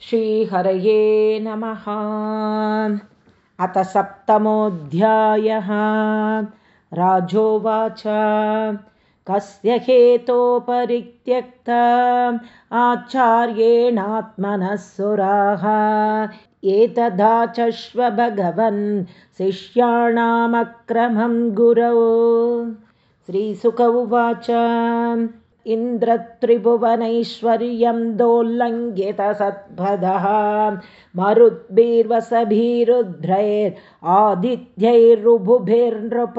श्रीहरये नमः। अथ सप्तमोऽध्यायः। राजोवाच। कस्य हेतोपरित्यक्त? आचार्येणात्मनः सुराः एतदा भगवन् शिष्याणामक्रमं गुरौ। श्रीसुक उवाच इन्द्रत्रिभुवनैश्वर्यं दोल्लङ्घितसद्भदः मरुद्भिर्वसभिरुद्रैरादित्यैरुभुभिर्नृप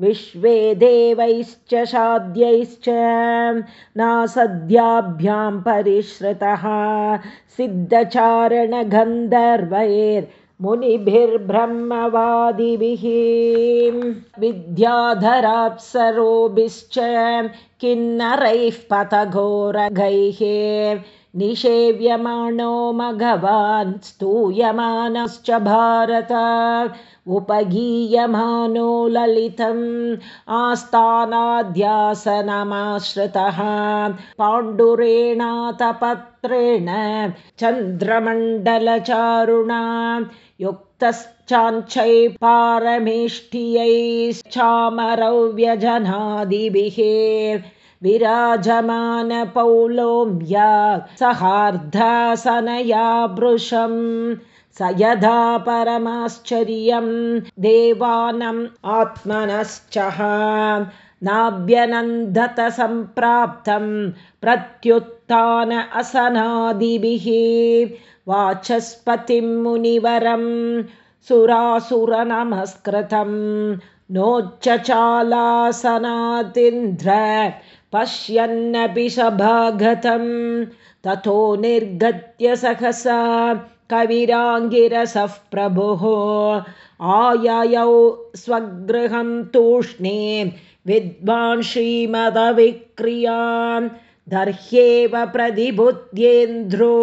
विश्वे देवैश्च शाद्यैश्च नासद्याभ्यां परिश्रितः। सिद्धचारणगन्धर्वैर् मुनिभिर्ब्रह्मवादिभिः। विद्याधराप्सरोभिश्च किन्नरैः पथघोरगैः निषेव्यमाणो मघवान् स्तूयमानश्च भारत। उपगीयमानो ललितम् आस्थानाध्यासनमाश्रितः। पाण्डुरेणातपत्रेण चन्द्रमण्डलचारुणा युक्तश्चाञ्चै पारमेष्ठियैश्चामरौ व्यजनादिभिः विराजमानपौलोम्या सहार्धासनया भृशम् स यदा परमाश्चर्यं देवानम् आत्मनश्च नाभ्यनन्दत सम्प्राप्तं प्रत्युत्थान असनादिभिः वाचस्पतिं मुनिवरं सुरासुरनमस्कृतं नोच्चचालासनातीन्द्र पश्यन्नपि सभागतं ततो निर्गत्य सहसा कविराङ्गिरसः प्रभुः। आययौ स्वगृहं तूष्णे विद्वान् श्रीमदविक्रियान् दर्ह्येव प्रतिबुद्ध्येन्द्रो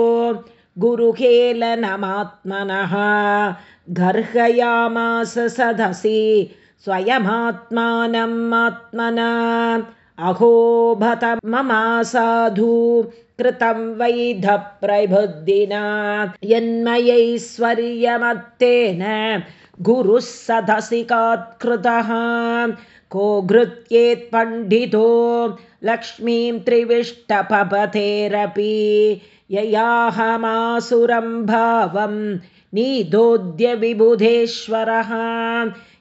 गुरुहेलनमात्मनः गर्हयामास सदसि स्वयमात्मानम् आत्मना। अहोभत ममासाधु कृतं वैधप्रबुद्धिना यन्मयैश्वर्यमत्तेन गुरुः सदसि कात्कृतः। को घृत्येत्पण्डितो लक्ष्मीं त्रिविष्टपपतेरपि ययाहमासुरं भावं नीदोद्यविबुधेश्वरः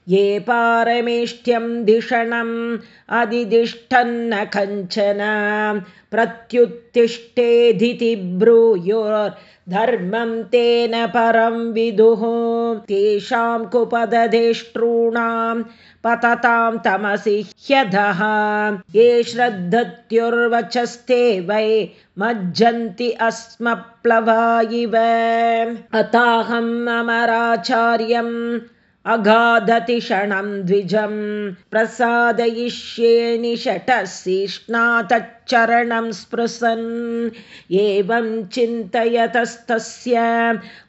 ये पारमेष्ठ्यं धिषणम् अधितिष्ठन्न कञ्चन प्रत्युत्तिष्ठेधिति ब्रूयोर्धर्मं तेन परं विदुः। तेषां कुपदधेष्टॄणां पततां तमसि ह्यधः। ये श्रद्धत्युर्वचस्ते वै मज्जन्ति अस्मप्लवा इव। अताहम् अमराचार्यम् अगाधतिषणं द्विजं प्रसादयिष्ये निषटशीष्णातच्चरणं स्पृशन्। एवं चिन्तयतस्तस्य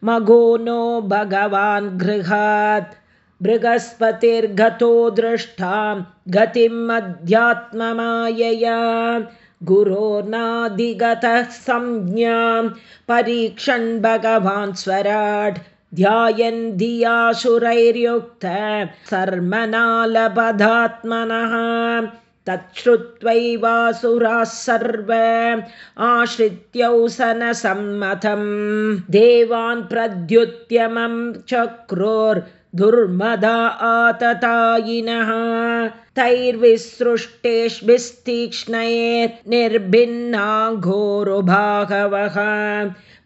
मघो नो भगवान् गृहात्। बृहस्पतिर्गतो दृष्टां गतिम् अध्यात्ममायया गुरोर्नाधिगतः संज्ञां परीक्षन् भगवान् स्वराट् ध्यायन् धियाशुरैर्युक्त सर्मनालपदात्मनः तच्छ्रुत्वैवासुराः सर्व आश्रित्यौसनसम्मतम् देवान् प्रद्युत्यमं चक्रोर्दुर्मदा आततायिनः। तैर्विसृष्टेष्भिस्तीक्ष्णैर्निर्भिन्ना घोरुभागवः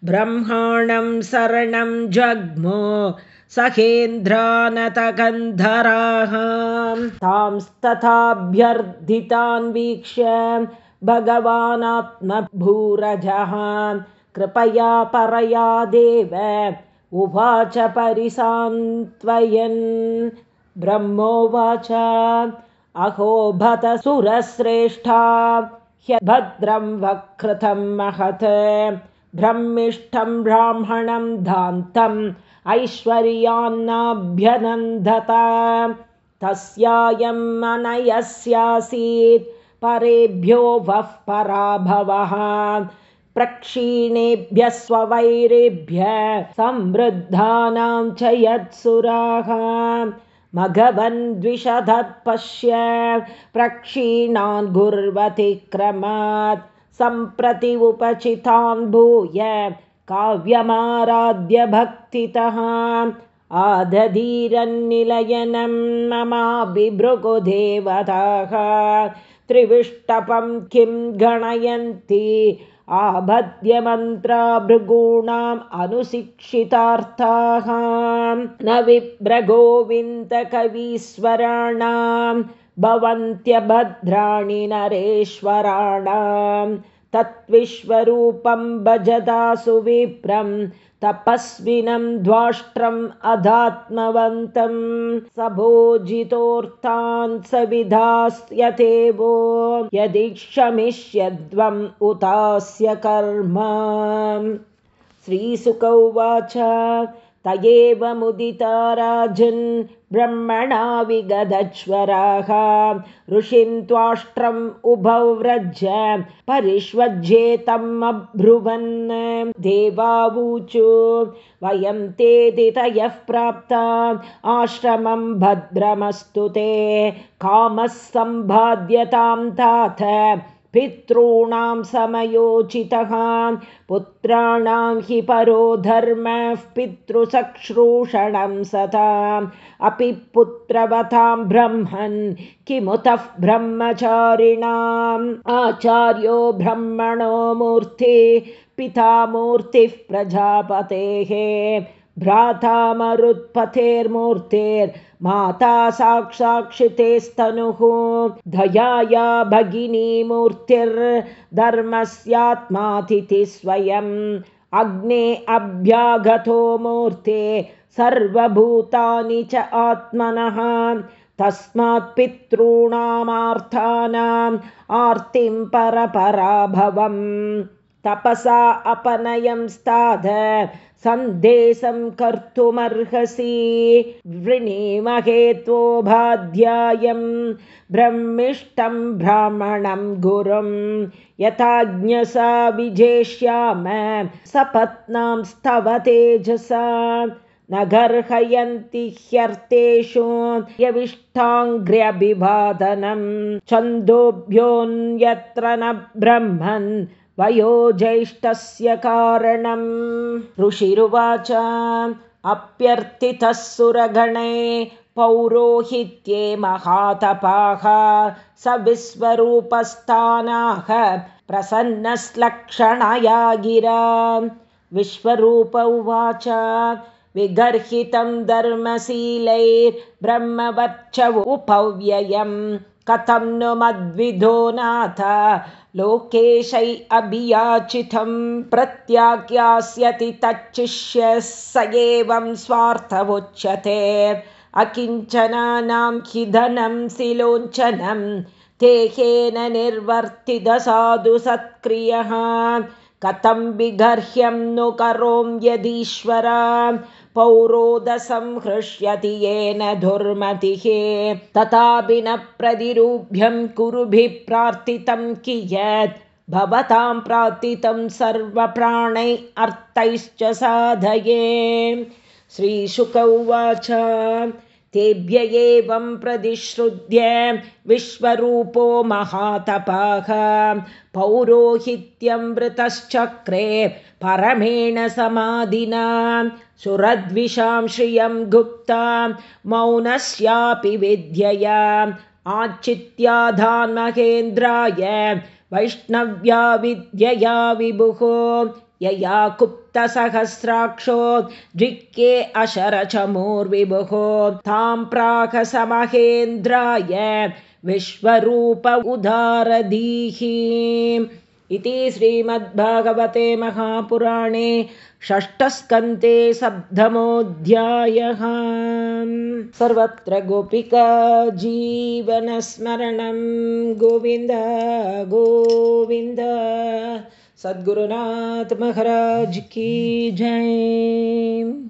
ब्रह्माणं शरणं जग्मो सहेन्द्रानतगन्धराः तांस्तथाभ्यर्थितान् वीक्ष्य भगवानात्मभूरजः। कृपया परया देव उवाच परिसान्त्वयन् ब्रह्मोवाच अहो भत सुरश्रेष्ठा ह्यभद्रं वकृतं महत् ब्रह्मिष्ठं ब्राह्मणं दान्तम् ऐश्वर्यान्नाभ्यनन्दत। तस्यायम् अनयस्यासीत् परेभ्यो वः पराभवः। प्रक्षीणेभ्यः स्ववैरेभ्य संवृद्धानां च यत्सुराः। मघवन्द्विषधः पश्य प्रक्षीणान् गुर्वतिक्रमात् सम्प्रति उपचितान् भूय काव्यमाराध्य भक्तितः। आदधीरन्निलयनं ममाभिभृगुदेवताः। त्रिविष्टपं किं गणयन्ति? आबध्यमन्त्रा भृगूणाम् अनुशिक्षितार्थाः। न विभ्रगोविन्दकवीश्वराणां भवन्त्यभद्राणि नरेश्वराणां तत्विश्वरूपं भजदासु विप्रं तपस्विनं द्वाष्ट्रम् अधात्मवन्तं स भोजितोऽर्थान् स विधास्यते वो यदि क्षमिष्यद्वम् उतास्य कर्म। श्रीसुक उवाच। त एव मुदिता राजन् ब्रह्मणा विगदज्वराः। ऋषिं त्वाष्ट्रम् उभौ व्रज परिष्वज्येतम् अब्रुवन्। देवावूचु वयं ते दितयः प्राप्ता आश्रमं भद्रमस्तु ते। कामः सम्बाध्यतां तात पितॄणां समयोचितः पुत्राणां हि परो धर्मः पितृसश्रूषणं सताम् अपि पुत्रवतां ब्रह्मन् किमुतः ब्रह्मचारिणाम्? आचार्यो ब्रह्मणो मूर्ति पिता मूर्तिः प्रजापतेः भ्राता मरुत्पथेर्मूर्तेर्माता साक्षाक्षितेस्तनुः दयाया भगिनीमूर्तिर्धर्मस्यात्मातिथि स्वयम्। अग्ने अभ्यागतो मूर्ते सर्वभूतानि च आत्मनः। तस्मात् पितॄणामार्थानाम् आर्तिं परपराभवम् तपसा अपनयं स्ताद सन्देशं कर्तुमर्हसि। वृणीमहे त्वोपाध्यायं ब्रह्मिष्टं ब्राह्मणं गुरुं। यथाज्ञसा विजेष्याम सपत्नां स्तव तेजसा। न गर्हयन्ति ह्यर्थेषु यविष्ठाङ्घ्र्यभिवादनं छन्दोभ्योऽन्यत्र न ब्रह्मन् वयोज्येष्ठस्य कारणम् ऋषिरुवाच अप्यर्थितः सुरगणे पौरोहित्ये महातपाः स विश्वरूपस्थानाः प्रसन्नश्लक्षणया गिरा विश्वरूप उवाच विगर्हितं धर्मशीलैर्ब्रह्मवच्च उपव्ययम् कथं नु मद्विधो नाथ? लोकेशै अभियाचितं प्रत्याख्यास्यति तच्चिष्य स एवं स्वार्थवोच्यते। अकिञ्चनानां हि धनं शिलोञ्चनं तेहेन निर्वर्तितसाधु सत्क्रियः कथं विगर्ह्यं नु करों यदीश्वरा पौरोदसं हृष्यति येन दुर्मतिः तथापि न प्रतिरूभ्यं कुरुभिः प्रार्थितं कियत्। भवतां प्रार्थितं सर्वप्राणै अर्थैश्च साधये। श्रीशुक उवाच तेभ्य एवं प्रतिश्रुत्य विश्वरूपो महातपः। पौरोहित्यं वृतश्चक्रे परमेण समाधिना सुरद्विषां श्रियं गुप्ता मौनस्यापि विद्यया आचित्याधान्महेन्द्राय वैष्णव्या विद्यया विभुः। यया कुप्तसहस्राक्षो द्विक्ये अशरचमोर्विभुः। तां प्राकसमहेन्द्राय विश्वरूप उदारधीः इति श्रीमद्भागवते महापुराणे षष्ठस्कन्ते सप्तमोऽध्यायः। सर्वत्र गोपिका जीवनस्मरणं गोविन्द गोविन्द। सद्गुरुनाथ महाराज की जय